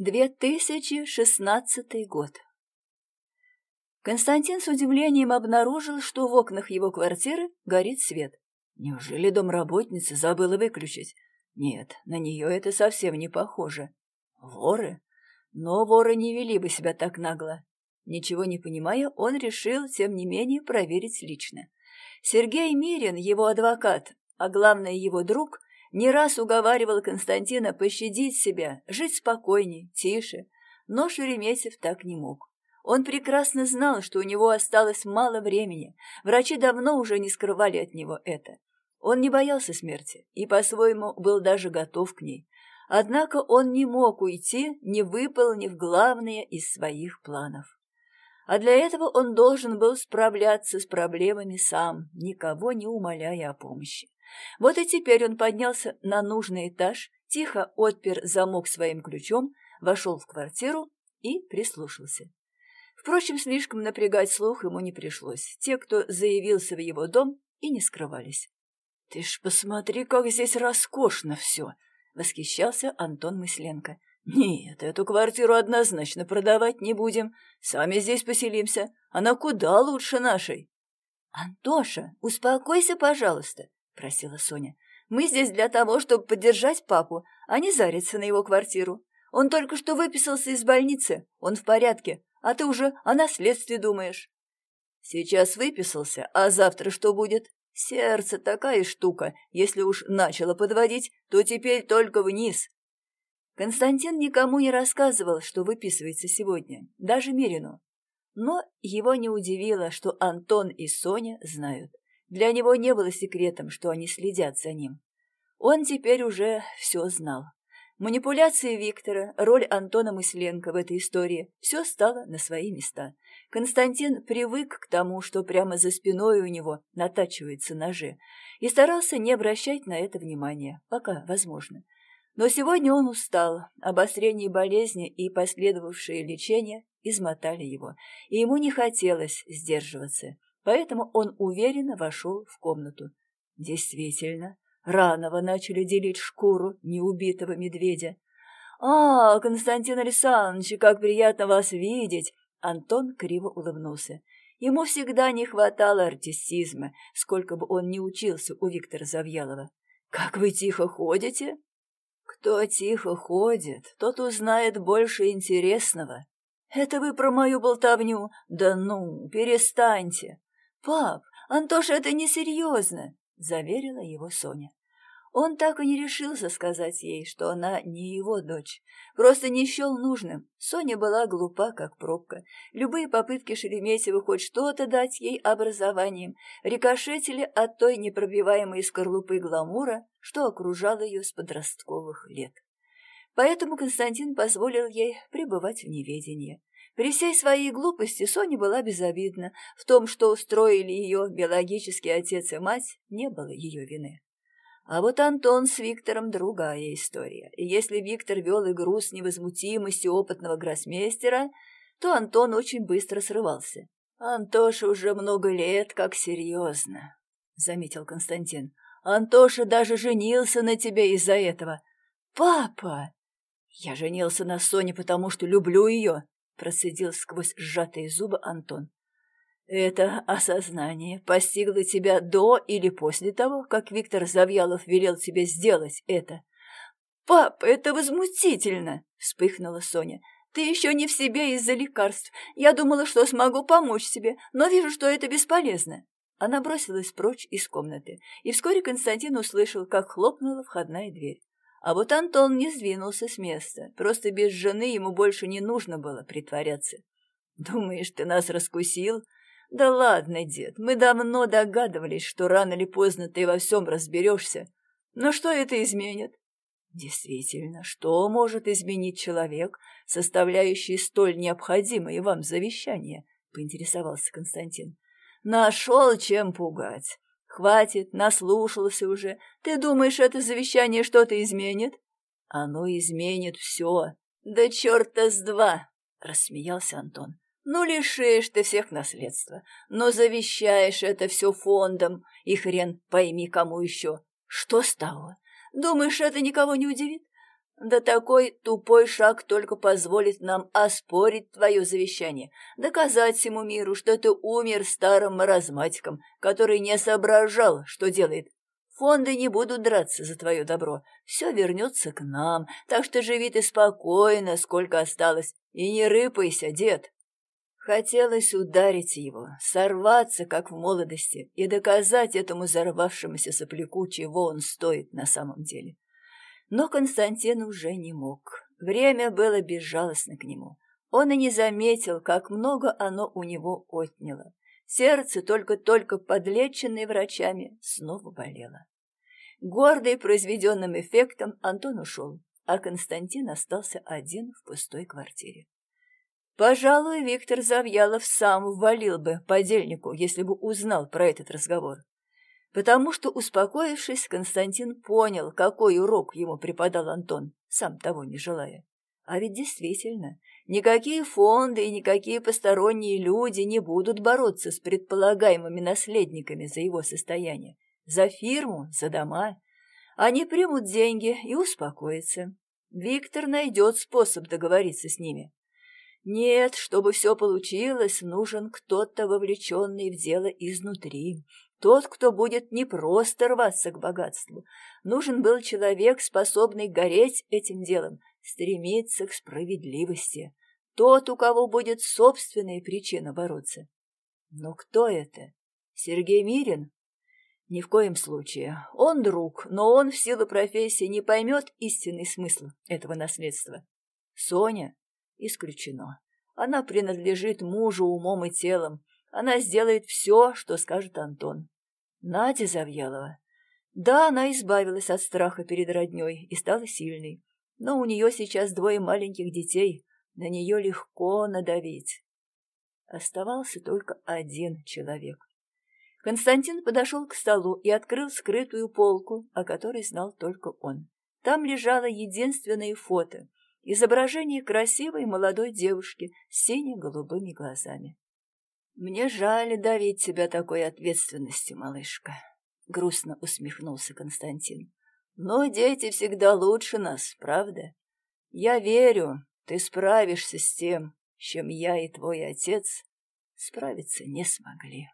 2016 год. Константин с удивлением обнаружил, что в окнах его квартиры горит свет. Неужели домработница забыла выключить? Нет, на нее это совсем не похоже. Воры? Но воры не вели бы себя так нагло. Ничего не понимая, он решил, тем не менее, проверить лично. Сергей Мирин, его адвокат, а главное его друг, не раз уговаривал Константина пощадить себя, жить спокойней, тише, но Шереметьев так не мог. Он прекрасно знал, что у него осталось мало времени, врачи давно уже не скрывали от него это. Он не боялся смерти и, по-своему, был даже готов к ней. Однако он не мог уйти, не выполнив главное из своих планов. А для этого он должен был справляться с проблемами сам, никого не умоляя о помощи. Вот и теперь он поднялся на нужный этаж, тихо отпер замок своим ключом, вошел в квартиру и прислушался. Впрочем, слишком напрягать слух ему не пришлось. Те, кто заявился в его дом, и не скрывались. — Ты ж посмотри, как здесь роскошно все! — восхищался Антон Мысленко. — Нет, эту квартиру однозначно продавать не будем. Сами здесь поселимся. Она куда лучше нашей. — Антоша, успокойся, пожалуйста, — просила Соня. «Мы здесь для того, чтобы поддержать папу, а не зариться на его квартиру. Он только что выписался из больницы, он в порядке, а ты уже о наследстве думаешь». «Сейчас выписался, а завтра что будет? Сердце такая штука, если уж начало подводить, то теперь только вниз». Константин никому не рассказывал, что выписывается сегодня, даже Мирину. Но его не удивило, что Антон и Соня знают. Для него не было секретом, что они следят за ним. Он теперь уже все знал. Манипуляции Виктора, роль Антона Мысленко в этой истории – все стало на свои места. Константин привык к тому, что прямо за спиной у него натачиваются ножи, и старался не обращать на это внимания, пока возможно. Но сегодня он устал, обострение болезни и последовавшее лечение измотали его, и ему не хотелось сдерживаться – поэтому он уверенно вошел в комнату. Действительно, раново начали делить шкуру неубитого медведя. «А, Константин Александрович, как приятно вас видеть!» Антон криво улыбнулся. Ему всегда не хватало артистизма, сколько бы он ни учился у Виктора Завьялова. «Как вы тихо ходите?» «Кто тихо ходит, тот узнает больше интересного». «Это вы про мою болтовню? Да ну, перестаньте!» «Пап, Антоша, это несерьезно!» — заверила его Соня. Он так и не решился сказать ей, что она не его дочь. Просто не счел нужным. Соня была глупа, как пробка. Любые попытки Шереметьева хоть что-то дать ей образованием рикошетили от той непробиваемой скорлупы гламура, что окружал ее с подростковых лет. Поэтому Константин позволил ей пребывать в неведении. При всей своей глупости Соня была безобидна. В том, что устроили ее биологический отец и мать, не было ее вины. А вот Антон с Виктором другая история. И если Виктор вел игру с невозмутимостью опытного гроссмейстера, то Антон очень быстро срывался. «Антоша уже много лет как серьезно», — заметил Константин. «Антоша даже женился на тебе из-за этого». «Папа!» «Я женился на Соне, потому что люблю ее», процедил сквозь сжатые зубы Антон. Это осознание постигло тебя до или после того, как Виктор Завьялов велел тебе сделать это? Пап, это возмутительно, вспыхнула Соня. Ты еще не в себе из-за лекарств. Я думала, что смогу помочь тебе, но вижу, что это бесполезно. Она бросилась прочь из комнаты, и вскоре Константин услышал, как хлопнула входная дверь. А вот Антон не сдвинулся с места. Просто без жены ему больше не нужно было притворяться. «Думаешь, ты нас раскусил?» «Да ладно, дед, мы давно догадывались, что рано или поздно ты во всем разберешься. Но что это изменит?» «Действительно, что может изменить человек, составляющий столь необходимое вам завещание?» — поинтересовался Константин. «Нашел чем пугать. Хватит, наслушался уже. Ты думаешь, это завещание что-то изменит? Оно изменит все. Да черта с два, рассмеялся Антон. Ну, лишишь ты всех наследства, но завещаешь это все фондом, и хрен пойми кому еще. Что стало? Думаешь, это никого не удивит? Да такой тупой шаг только позволит нам оспорить твое завещание, доказать всему миру, что ты умер старым маразматиком, который не соображал, что делает. Фонды не будут драться за твое добро. Все вернется к нам, так что живи ты спокойно, сколько осталось, и не рыпайся, дед. Хотелось ударить его, сорваться, как в молодости, и доказать этому взорвавшемуся сопляку, чего он стоит на самом деле. Но Константин уже не мог. Время было безжалостно к нему. Он и не заметил, как много оно у него отняло. Сердце, только-только подлеченное врачами, снова болело. Гордый произведенным эффектом, Антон ушел, а Константин остался один в пустой квартире. Пожалуй, Виктор Завьялов сам ввалил бы подельнику, если бы узнал про этот разговор потому что, успокоившись, Константин понял, какой урок ему преподал Антон, сам того не желая. А ведь действительно, никакие фонды и никакие посторонние люди не будут бороться с предполагаемыми наследниками за его состояние, за фирму, за дома. Они примут деньги и успокоятся. Виктор найдет способ договориться с ними. Нет, чтобы все получилось, нужен кто-то вовлеченный в дело изнутри, тот, кто будет не просто рваться к богатству. Нужен был человек, способный гореть этим делом, стремиться к справедливости. Тот, у кого будет собственная причина бороться. Но кто это? Сергей Мирин? Ни в коем случае. Он друг, но он в силу профессии не поймет истинный смысл этого наследства. Соня? Исключено. Она принадлежит мужу умом и телом, она сделает все, что скажет Антон. Надя Завьялова. Да, она избавилась от страха перед родней и стала сильной. Но у нее сейчас двое маленьких детей. На нее легко надавить. Оставался только один человек. Константин подошел к столу и открыл скрытую полку, о которой знал только он. Там лежало единственное фото — изображение красивой молодой девушки с сине-голубыми глазами. «Мне жаль давить тебя такой ответственностью, малышка», — грустно усмехнулся Константин. «Но дети всегда лучше нас, правда? Я верю, ты справишься с тем, чем я и твой отец справиться не смогли».